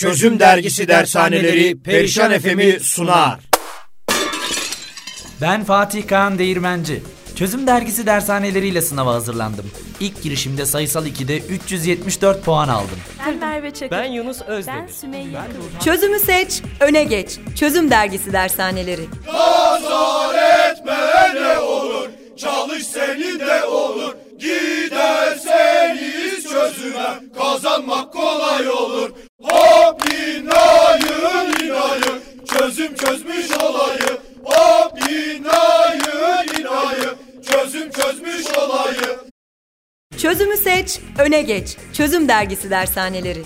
Çözüm Dergisi Dershaneleri Perişan FM'i sunar. Ben Fatih Kaan Değirmenci. Çözüm Dergisi dershaneleriyle sınava hazırlandım. İlk girişimde sayısal 2'de 374 puan aldım. Ben Merve Çakır. Ben Yunus Özdemir. Ben Sümeyye Kılıç. Çözümü seç, öne geç. Çözüm dergisi dershaneleri. Çalış senin de olur Giderseniz çözüme Kazanmak kolay olur Hop inayın inayın Çözüm çözmüş olayı Hop inayın inayın Çözüm çözmüş olayı Çözümü seç, öne geç. Çözüm dergisi dershaneleri.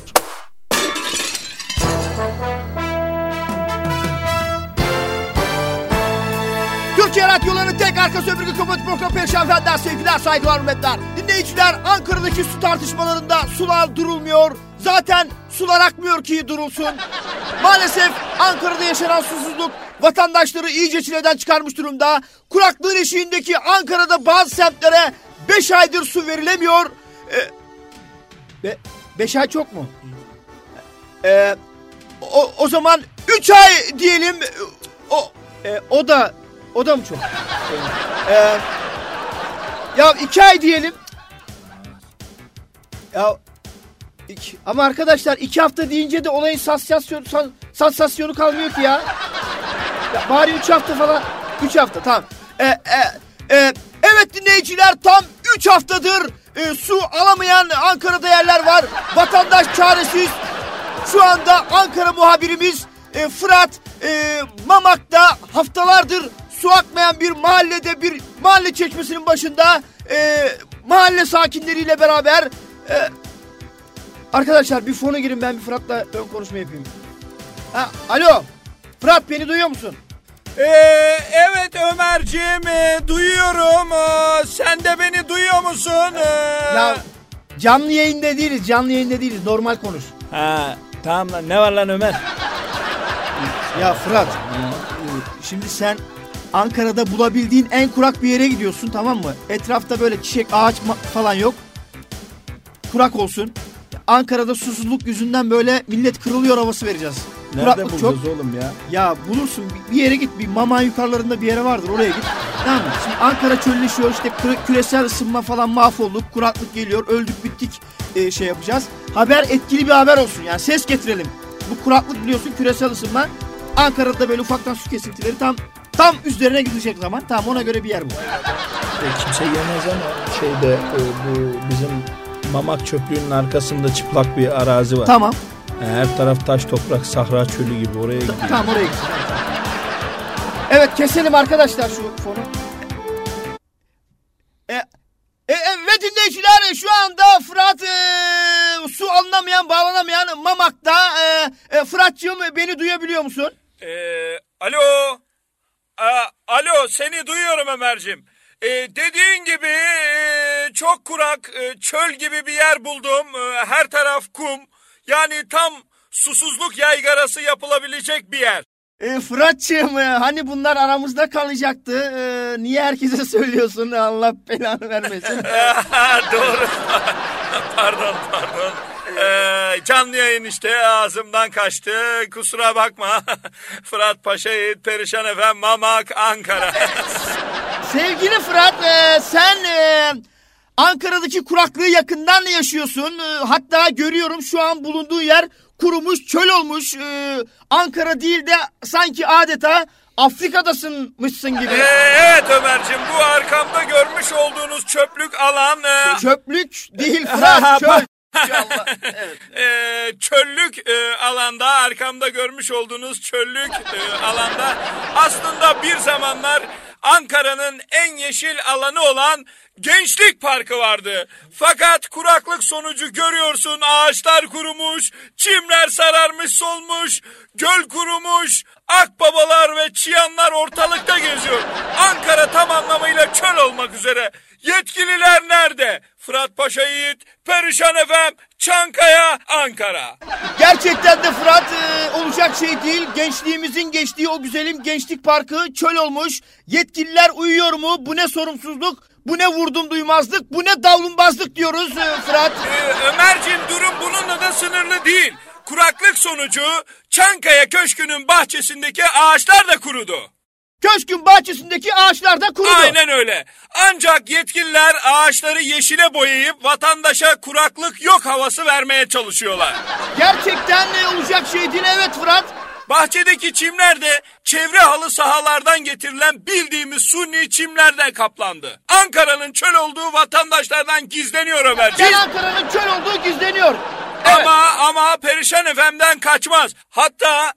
Türkiye Radyoları'nın tek arka sömürge kapat program Perşembe Efendiler, sevgiler, saygılar, hürmetler. Dinleyiciler Ankara'daki su tartışmalarında sular durulmuyor. Zaten sular akmıyor ki durulsun. Maalesef Ankara'da yaşanan susuzluk vatandaşları iyice çileden çıkarmış durumda. Kuraklığın eşiğindeki Ankara'da bazı semtlere 5 aydır su verilemiyor. Ee, be, ay çok mu? Ee, o, o zaman 3 ay diyelim. O, e, o da o da mı çok? Ee, ya iki ay diyelim. Ya iki, ama arkadaşlar iki hafta deyince de olayın sansasyon, san- sansasyonu kalmıyor ki ya. ya bari üç hafta falan. Üç hafta tamam. Ee, e, e, evet dinleyiciler tam üç haftadır e, su alamayan Ankara'da yerler var. Vatandaş çaresiz. Şu anda Ankara muhabirimiz e, Fırat e, Mamak'ta haftalardır su akmayan bir mahallede bir mahalle çeşmesinin başında e, mahalle sakinleriyle beraber e, arkadaşlar bir fona girin ben bir Fırat'la ön konuşma yapayım. Ha, alo Fırat beni duyuyor musun? Ee, evet Ömerciğim e, duyuyorum. Ee, sen de beni duyuyor musun? Ee, Ya canlı yayında değiliz canlı yayında değiliz normal konuş. Ha, tamam lan ne var lan Ömer? Ya Fırat şimdi sen Ankara'da bulabildiğin en kurak bir yere gidiyorsun tamam mı? Etrafta böyle çiçek ağaç falan yok. Kurak olsun. Ankara'da susuzluk yüzünden böyle millet kırılıyor havası vereceğiz. Nerede Kuraklık bulacağız çok. oğlum ya? Ya bulursun bir- yere git bir Maman yukarılarında bir yere vardır oraya git. Tamam mı? Şimdi Ankara çölleşiyor işte küre- küresel ısınma falan mahvolduk. Kuraklık geliyor öldük bittik e, şey yapacağız. Haber etkili bir haber olsun yani ses getirelim. Bu kuraklık biliyorsun küresel ısınma. Ankara'da böyle ufaktan su kesintileri tam tam üzerine gidecek zaman. Tamam ona göre bir yer bu. E, kimse yemez ama şeyde e, bu bizim Mamak çöplüğünün arkasında çıplak bir arazi var. Tamam. E, Her taraf taş toprak sahra çölü gibi oraya gidiyor. Tamam oraya gitsin. Evet keselim arkadaşlar şu fonu. E, e, ve dinleyiciler şu anda Fırat e, su anlamayan bağlanamayan Mamak'ta. E, e, Fırat'cığım beni duyabiliyor musun? Ee, alo. Aa, alo seni duyuyorum Ömerciğim. Ee, dediğin gibi e, çok kurak e, çöl gibi bir yer buldum. E, her taraf kum. Yani tam susuzluk yaygarası yapılabilecek bir yer. E, Fırat'cığım e, hani bunlar aramızda kalacaktı. E, niye herkese söylüyorsun Allah belanı vermesin. Doğru. pardon pardon. Ee, canlı yayın işte ağzımdan kaçtı. Kusura bakma. Fırat Paşa Yiğit Perişan Efem Mamak Ankara. Sevgili Fırat e, sen e, Ankara'daki kuraklığı yakından yaşıyorsun. E, hatta görüyorum şu an bulunduğu yer kurumuş çöl olmuş. E, Ankara değil de sanki adeta Afrika'dasınmışsın gibi. Ee, evet Ömerciğim bu arkamda görmüş olduğunuz çöplük alan e, Çöplük değil Fırat çöl. E, çöllük e, alanda arkamda görmüş olduğunuz çöllük e, alanda aslında bir zamanlar Ankara'nın en yeşil alanı olan Gençlik Parkı vardı. Fakat kuraklık sonucu görüyorsun ağaçlar kurumuş, çimler sararmış solmuş, göl kurumuş, akbabalar çıyanlar ortalıkta geziyor. Ankara tam anlamıyla çöl olmak üzere. Yetkililer nerede? Fırat Paşa Yiğit, Perişan Efem, Çankaya, Ankara. Gerçekten de Fırat e, olacak şey değil. Gençliğimizin geçtiği o güzelim gençlik parkı çöl olmuş. Yetkililer uyuyor mu? Bu ne sorumsuzluk? Bu ne vurdum duymazlık? Bu ne davlumbazlık diyoruz e, Fırat. Ee, Ömerciğim durum bununla da sınırlı değil. Kuraklık sonucu Çankaya Köşkü'nün bahçesindeki ağaçlar da kurudu. Köşkün bahçesindeki ağaçlar da kurudu. Aynen öyle. Ancak yetkililer ağaçları yeşile boyayıp vatandaşa kuraklık yok havası vermeye çalışıyorlar. Gerçekten ne olacak şey değil evet Fırat. Bahçedeki çimler de çevre halı sahalardan getirilen bildiğimiz suni çimlerden kaplandı. Ankara'nın çöl olduğu vatandaşlardan gizleniyor Ömerciğim. Gel Ankara'nın çöl olduğu gizleniyor. Ama ama Perişan Efem'den kaçmaz. Hatta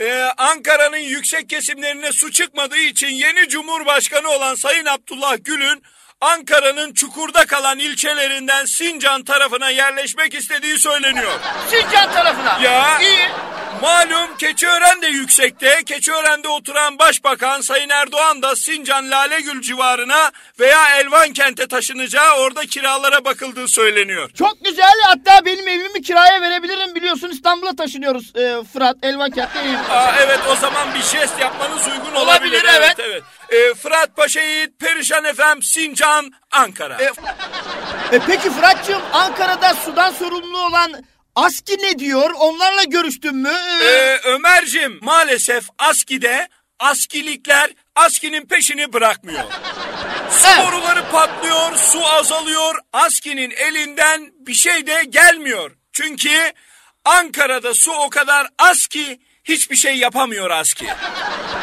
e, Ankara'nın yüksek kesimlerine su çıkmadığı için yeni Cumhurbaşkanı olan Sayın Abdullah Gül'ün Ankara'nın çukurda kalan ilçelerinden Sincan tarafına yerleşmek istediği söyleniyor. Sincan tarafına. Ya. İyi. Malum Keçiören de yüksekte. Keçiören'de oturan Başbakan Sayın Erdoğan da Sincan Lalegül civarına veya Elvan kente taşınacağı orada kiralara bakıldığı söyleniyor. Çok güzel. Hatta benim evimi kiraya verebilirim. Biliyorsun İstanbul'a taşınıyoruz e, Fırat. Elvankent'te evim. Aa, evet o zaman bir jest yapmanız uygun olabilir. Olabilir, evet. evet. Ee, Fırat Paşa Yiğit, Perişan Efem, Sincan, Ankara. E, E, peki Fırat'cığım Ankara'da sudan sorumlu olan ASKİ ne diyor? Onlarla görüştün mü? E, Ee, Ömer'cim maalesef ASKİ'de ASKİ'likler ASKİ'nin peşini bırakmıyor. Su boruları patlıyor, su azalıyor. ASKİ'nin elinden bir şey de gelmiyor. Çünkü Ankara'da su o kadar az ki hiçbir şey yapamıyor ASKİ.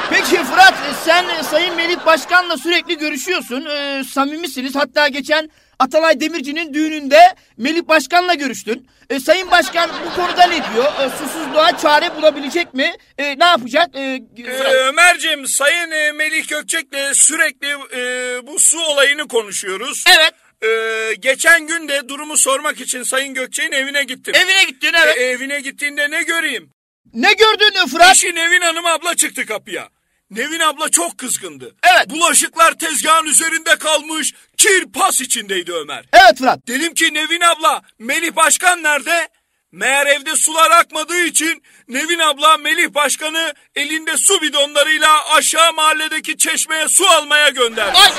Peki Fırat sen e, Sayın Melih Başkan'la sürekli görüşüyorsun. E, samimisiniz. Hatta geçen Atalay Demirci'nin düğününde Melih Başkan'la görüştün. E, Sayın Başkan bu konuda ne diyor? E, susuzluğa çare bulabilecek mi? E, ne yapacak? Ee, Fırat? Ömer'cim Sayın e, Melih Gökçek'le sürekli e, bu su olayını konuşuyoruz. Evet. Ee, geçen gün de durumu sormak için Sayın Gökçek'in evine gittim. Evine gittin evet. E, evine gittiğinde ne göreyim? ne gördün Fırat? Eşi Nevin Hanım abla çıktı kapıya. Nevin abla çok kızgındı. Evet. Bulaşıklar tezgahın üzerinde kalmış. Kir pas içindeydi Ömer. Evet Fırat. Dedim ki Nevin abla Melih Başkan nerede? Meğer evde sular akmadığı için Nevin abla Melih Başkan'ı elinde su bidonlarıyla aşağı mahalledeki çeşmeye su almaya gönderdi. Ay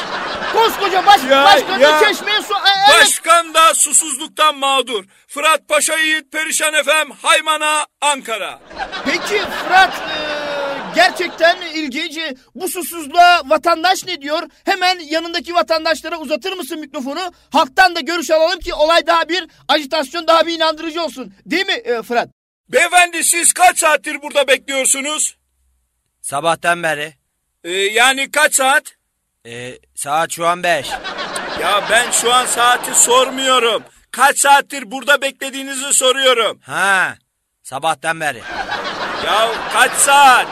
koskoca baş, Ya, başkanı ya. çeşmeye su... E, evet. Başkan da susuzluktan mağdur. Fırat Paşa Yiğit Perişan Efem Haymana Ankara. Peki Fırat e, gerçekten ilginç. Bu susuzluğa vatandaş ne diyor? Hemen yanındaki vatandaşlara uzatır mısın mikrofonu? Halktan da görüş alalım ki olay daha bir ajitasyon daha bir inandırıcı olsun. Değil mi e, Fırat? Beyefendi siz kaç saattir burada bekliyorsunuz? Sabahtan beri. Ee, yani kaç saat? Ee, saat şu an 5. Ya ben şu an saati sormuyorum. Kaç saattir burada beklediğinizi soruyorum. Ha. Sabahtan beri. Ya kaç saat?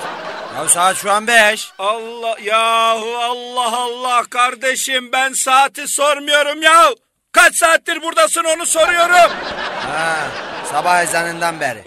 Ya saat şu an 5. Allah yahu Allah Allah kardeşim ben saati sormuyorum ya. Kaç saattir buradasın onu soruyorum. Ha. Sabah ezanından beri.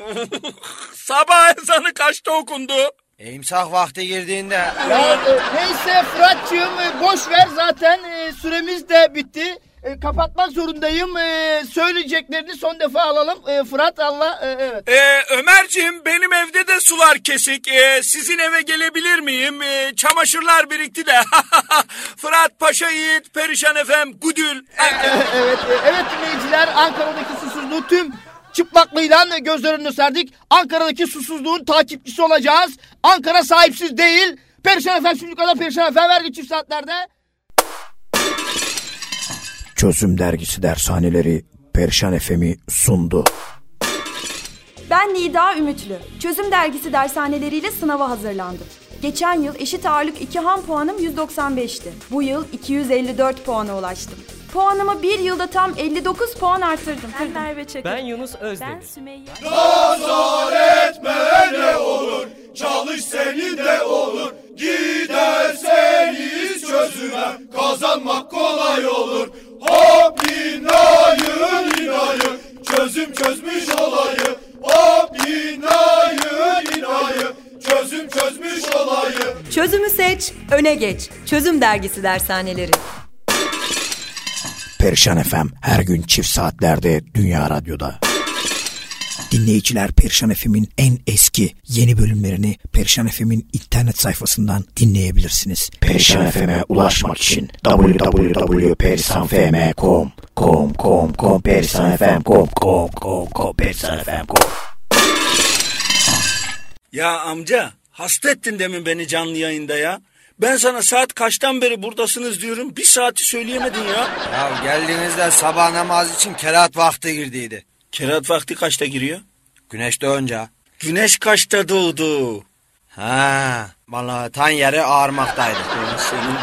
Sabah ezanı kaçta okundu? E, imsak vakti girdiğinde. Ya e, neyse Fırat'cığım e, boş ver zaten e, süremiz de bitti. E, kapatmak zorundayım. E, söyleyeceklerini son defa alalım. E, Fırat Allah e, evet. Ee, Ömerciğim benim evde de sular kesik. Ee, sizin eve gelebilir miyim? Ee, çamaşırlar birikti de. Fırat Paşa Yiğit, Perişan Efem, Gudül. evet, e, evet dinleyiciler Ankara'daki susuzluğu tüm çıplaklığıyla göz önüne serdik. Ankara'daki susuzluğun takipçisi olacağız. Ankara sahipsiz değil. Perişan efendim şimdi kadar perişan efendim vergi çift saatlerde. Çözüm Dergisi dershaneleri Perşan Efem'i sundu. Ben Nida Ümitlü. Çözüm dergisi dershaneleriyle sınava hazırlandım. Geçen yıl eşit ağırlık 2 ham puanım 195'ti. Bu yıl 254 puana ulaştım. Puanımı bir yılda tam 59 puan arttırdım. Ben Merve Çakır. Ben Yunus Özdemir. Ben Sümeyye. Nazar etme ne olur Çalış senin de olur Giderseniz çözüme Kazanmak kolay olur Hop inayın inayın Çözüm çözmüş olayı Hop inayın inayın Çözüm çözmüş olayı Çözümü seç, öne geç. Çözüm dergisi dershaneleri. Perşan Efem her gün çift saatlerde Dünya Radyo'da. Dinleyiciler Perşan Efem'in en eski yeni bölümlerini Perşan Efem'in internet sayfasından dinleyebilirsiniz. Perşan Efem'e ulaşmak için www.persanfm.com com com com persanfm.com com com com persanfm.com Ya amca hasta ettin demin beni canlı yayında ya. Ben sana saat kaçtan beri buradasınız diyorum. Bir saati söyleyemedin ya. Ya geldiğinizde sabah namaz için kerat vakti girdiydi. Kerat vakti kaçta giriyor? Güneş doğunca. Güneş kaçta doğdu? Ha, vallahi tan yeri ağarmaktaydı. Senin